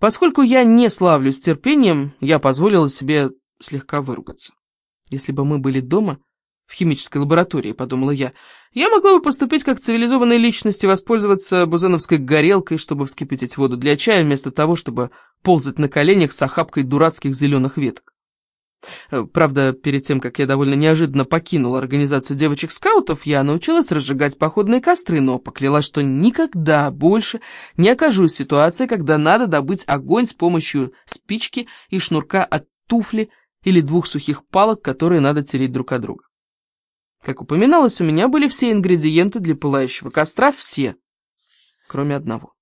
Поскольку я не славлюсь терпением, я позволила себе слегка выругаться. Если бы мы были дома, в химической лаборатории, подумала я, я могла бы поступить как цивилизованная личность и воспользоваться бузеновской горелкой, чтобы вскипятить воду для чая, вместо того, чтобы ползать на коленях с охапкой дурацких зеленых веток. Э, правда, перед тем, как я довольно неожиданно покинула организацию девочек-скаутов, я научилась разжигать походные костры, но поклялась, что никогда больше не окажусь в ситуации, когда надо добыть огонь с помощью спички и шнурка от туфли или двух сухих палок, которые надо тереть друг от друга. Как упоминалось, у меня были все ингредиенты для пылающего костра, все, кроме одного.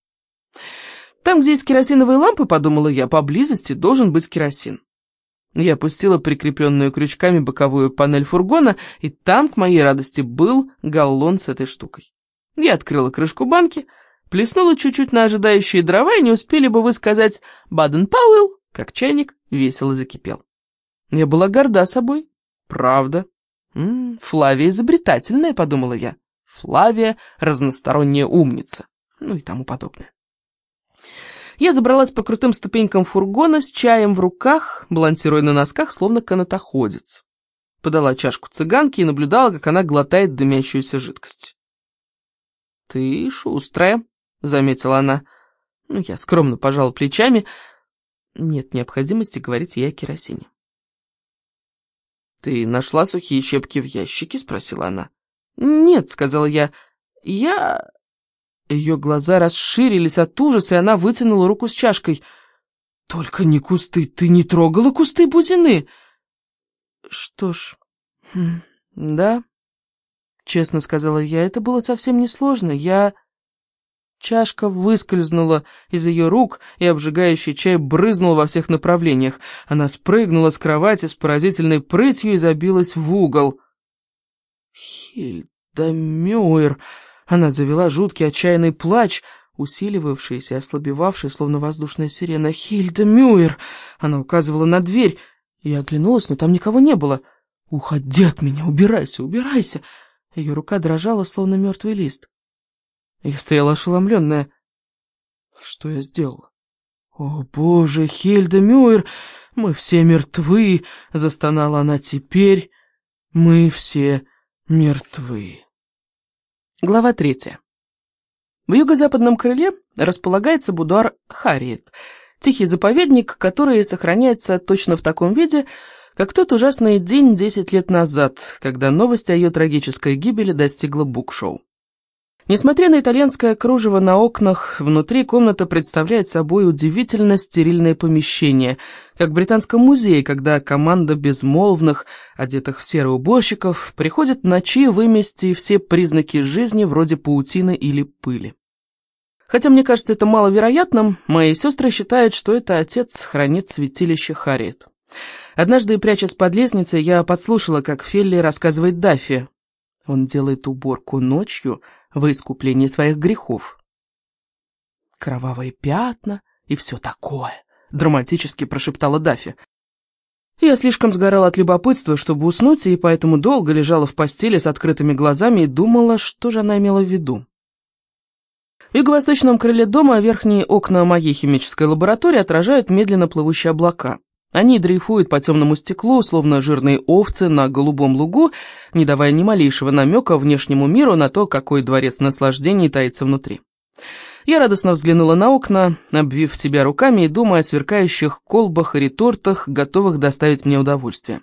Там, где есть керосиновые лампы, подумала я, поблизости должен быть керосин. Я опустила прикрепленную крючками боковую панель фургона, и там, к моей радости, был галлон с этой штукой. Я открыла крышку банки, плеснула чуть-чуть на ожидающие дрова, и не успели бы вы сказать «Баден Пауэлл», как чайник весело закипел. Я была горда собой, правда. М -м, Флавия изобретательная, подумала я. Флавия разносторонняя умница, ну и тому подобное. Я забралась по крутым ступенькам фургона с чаем в руках, балансируя на носках, словно канатоходец. Подала чашку цыганке и наблюдала, как она глотает дымящуюся жидкость. «Ты шустрая», — заметила она. Ну, я скромно пожала плечами. Нет необходимости говорить ей о керосине. «Ты нашла сухие щепки в ящике?» — спросила она. «Нет», — сказала я. «Я...» Ее глаза расширились от ужаса, и она вытянула руку с чашкой. «Только не кусты! Ты не трогала кусты бузины!» «Что ж, хм, да, честно сказала я, это было совсем несложно. Я...» Чашка выскользнула из ее рук, и обжигающий чай брызнул во всех направлениях. Она спрыгнула с кровати с поразительной прытью и забилась в угол. «Хильда Мюэр!» Она завела жуткий отчаянный плач, усиливавшийся и ослабевавший, словно воздушная сирена. «Хильда Мюэр!» Она указывала на дверь. Я оглянулась, но там никого не было. «Уходи от меня! Убирайся, убирайся!» Ее рука дрожала, словно мертвый лист. Я стояла ошеломленная. Что я сделала? «О, боже, Хильда Мюэр, мы все мертвы!» — застонала она. «Теперь мы все мертвы». Глава третья. В юго-западном крыле располагается будуар Харриет, тихий заповедник, который сохраняется точно в таком виде, как тот ужасный день десять лет назад, когда новость о ее трагической гибели достигла букшоу. Несмотря на итальянское кружево на окнах, внутри комната представляет собой удивительно стерильное помещение, как в британском музее, когда команда безмолвных, одетых в серые уборщиков, приходит ночи вымести все признаки жизни вроде паутины или пыли. Хотя мне кажется это маловероятным, мои сестры считают, что это отец хранит святилище Харриет. Однажды, прячась под лестницей, я подслушала, как Фелли рассказывает Даффи. Он делает уборку ночью, во искупление своих грехов. «Кровавые пятна и все такое», — драматически прошептала Дафи. Я слишком сгорала от любопытства, чтобы уснуть, и поэтому долго лежала в постели с открытыми глазами и думала, что же она имела в виду. В юго-восточном крыле дома верхние окна моей химической лаборатории отражают медленно плывущие облака. Они дрейфуют по темному стеклу, словно жирные овцы на голубом лугу, не давая ни малейшего намека внешнему миру на то, какой дворец наслаждений таится внутри. Я радостно взглянула на окна, обвив себя руками и думая о сверкающих колбах и ретортах, готовых доставить мне удовольствие.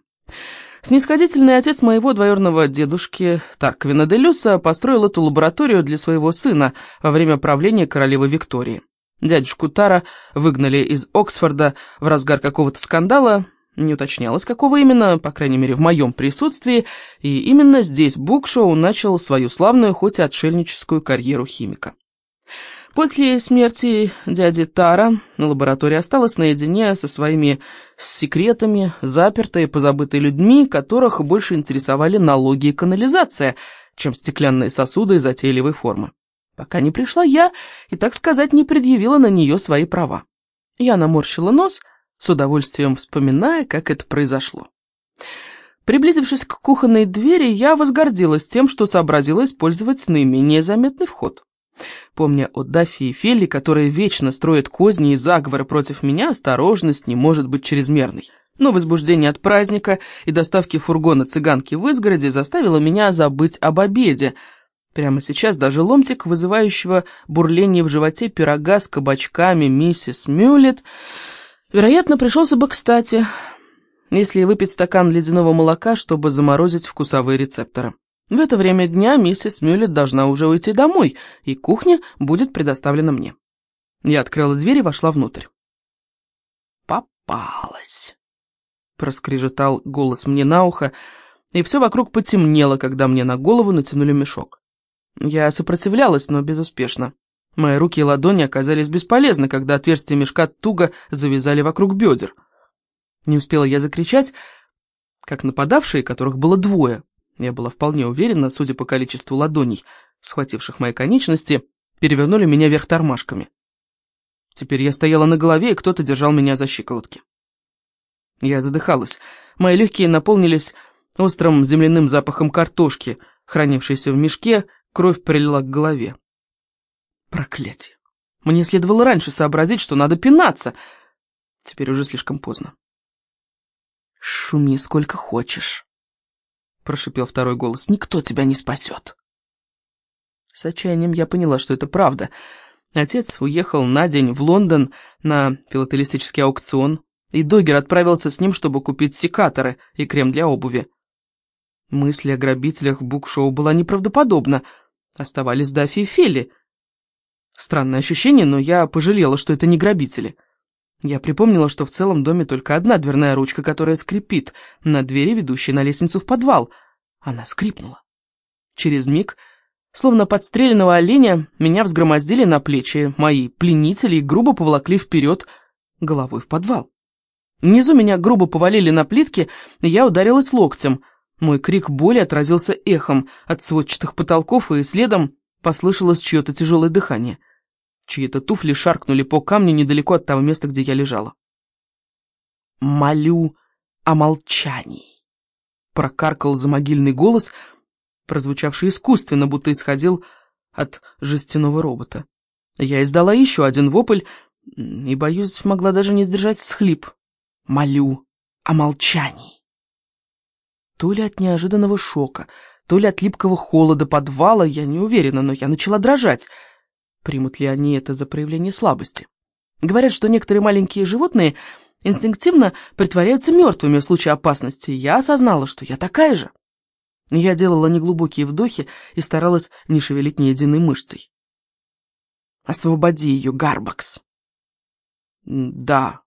Снисходительный отец моего двоюродного дедушки Тарквина де Люса построил эту лабораторию для своего сына во время правления королевы Виктории. Дядюшку Тара выгнали из Оксфорда в разгар какого-то скандала, не уточнялось, какого именно, по крайней мере, в моем присутствии, и именно здесь Букшоу начал свою славную, хоть и отшельническую карьеру химика. После смерти дяди Тара лаборатория осталась наедине со своими секретами, запертой и позабытой людьми, которых больше интересовали налоги и канализация, чем стеклянные сосуды затейливой формы пока не пришла я и, так сказать, не предъявила на нее свои права. Я наморщила нос, с удовольствием вспоминая, как это произошло. Приблизившись к кухонной двери, я возгордилась тем, что сообразила использовать наименее заметный вход. Помня о Даффи и Фелли, которые вечно строят козни и заговоры против меня, осторожность не может быть чрезмерной. Но возбуждение от праздника и доставки фургона цыганки в изгороде заставило меня забыть об обеде. Прямо сейчас даже ломтик, вызывающего бурление в животе пирога с кабачками миссис Мюллет, вероятно, пришелся бы кстати, если выпить стакан ледяного молока, чтобы заморозить вкусовые рецепторы. В это время дня миссис Мюллет должна уже уйти домой, и кухня будет предоставлена мне. Я открыла дверь и вошла внутрь. «Попалась!» — проскрежетал голос мне на ухо, и все вокруг потемнело, когда мне на голову натянули мешок. Я сопротивлялась, но безуспешно. Мои руки и ладони оказались бесполезны, когда отверстие мешка туго завязали вокруг бедер. Не успела я закричать, как нападавшие, которых было двое, я была вполне уверена, судя по количеству ладоней, схвативших мои конечности, перевернули меня вверх тормашками. Теперь я стояла на голове, и кто-то держал меня за щиколотки. Я задыхалась. Мои легкие наполнились острым земляным запахом картошки, хранившейся в мешке, кровь прилила к голове. Проклятие. Мне следовало раньше сообразить, что надо пинаться. Теперь уже слишком поздно. «Шуми сколько хочешь», — прошипел второй голос. «Никто тебя не спасет». С отчаянием я поняла, что это правда. Отец уехал на день в Лондон на филателистический аукцион, и Догер отправился с ним, чтобы купить секаторы и крем для обуви. Мысль о грабителях в букшоу была неправдоподобна. Оставались Даффи и Фелли. Странное ощущение, но я пожалела, что это не грабители. Я припомнила, что в целом доме только одна дверная ручка, которая скрипит на двери, ведущей на лестницу в подвал. Она скрипнула. Через миг, словно подстреленного оленя, меня взгромоздили на плечи мои пленители и грубо поволокли вперед головой в подвал. Внизу меня грубо повалили на плитки, и я ударилась локтем. Мой крик боли отразился эхом от сводчатых потолков, и следом послышалось чье-то тяжелое дыхание — Чьи-то туфли шаркнули по камню недалеко от того места, где я лежала. «Молю о молчании», — прокаркал замогильный голос, прозвучавший искусственно, будто исходил от жестяного робота. Я издала еще один вопль и, боюсь, могла даже не сдержать всхлип. «Молю о молчании». То ли от неожиданного шока, то ли от липкого холода подвала, я не уверена, но я начала дрожать — Примут ли они это за проявление слабости? Говорят, что некоторые маленькие животные инстинктивно притворяются мертвыми в случае опасности. Я осознала, что я такая же. Я делала неглубокие вдохи и старалась не шевелить ни единой мышцей. «Освободи ее, Гарбакс!» «Да,